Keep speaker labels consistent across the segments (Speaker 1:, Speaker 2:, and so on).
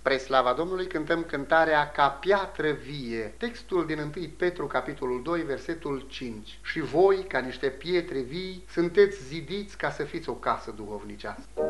Speaker 1: Spre slava Domnului cântăm cântarea Ca piatră vie, textul din 1 Petru, capitolul 2, versetul 5. Și voi, ca niște pietre vii, sunteți zidiți ca să fiți o casă duhovnicească.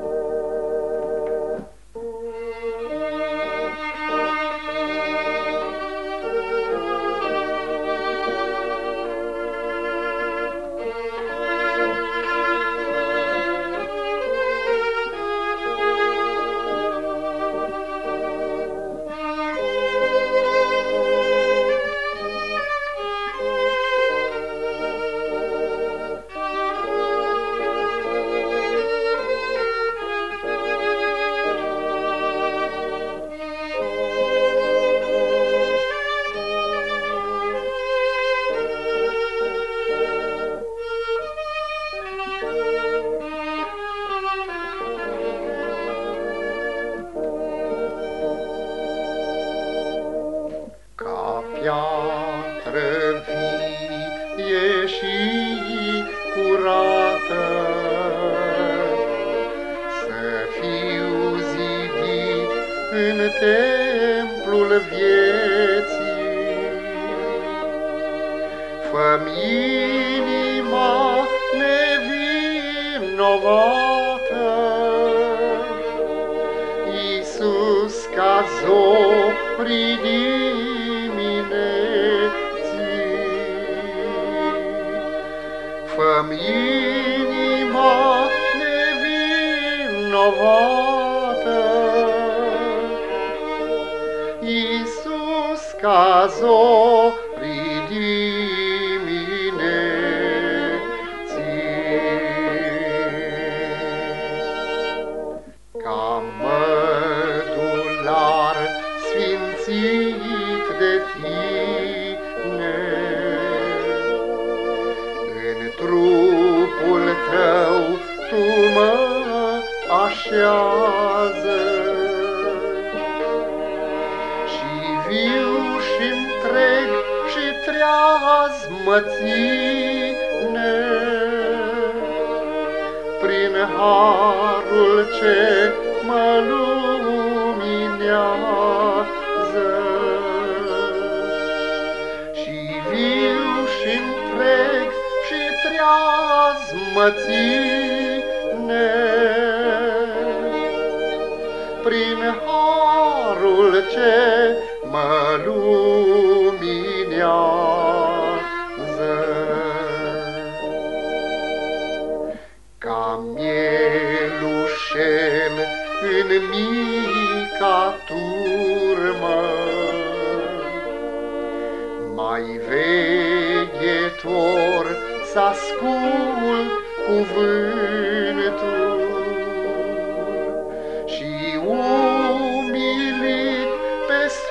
Speaker 2: Piatră vie și curată. Să fiu zidit în templul vieții, Fă-mi inima nevinovată, Iisus ca zorii Fă-mi inima nevinovată, Iisus ca zorii dimineții. Ca mădular sfințit așează. Și viu și întreg și treaz mă ține, prin harul ce mă luminează. Și viu și întreg azi mă ține. Prin harul ce mă luminează. Ca mielușel în mica turmă, mai veghetor să ascult cuvântul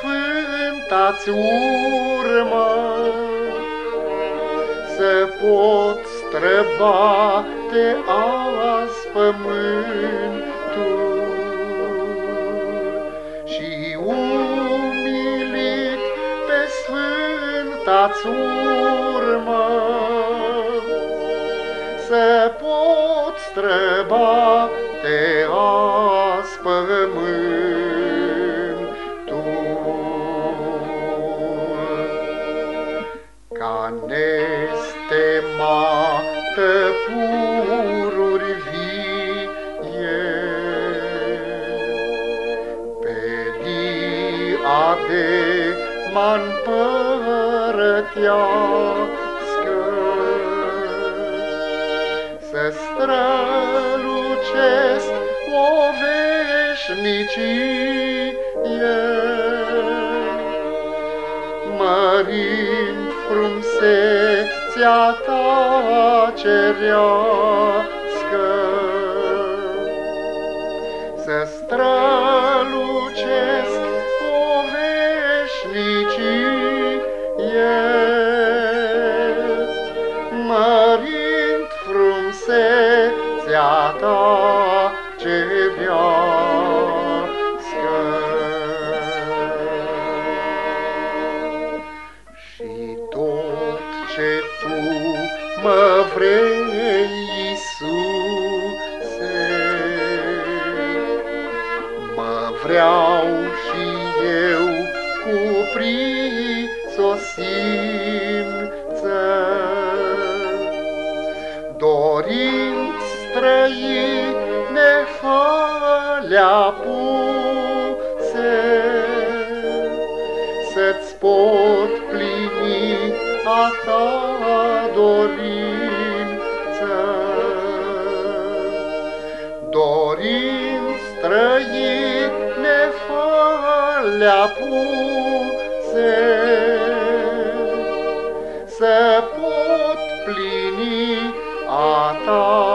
Speaker 2: sfânta-ți urmă să pot străbate azi pământul și umilit pe sfânta-ți urmă se pot străbate azi pământul. Ca nestemată pururi vie, pe diade m-an să strălucesc o veșnicie, mărind frumsețea ta cerească. Să strălucesc o veșnicie, Iisuse, mă vreau și prisosință. Dorinți străine falea puse, Să-ți pot plini a ta dorință. Dorinți străine falea puse, Să pot plini a ta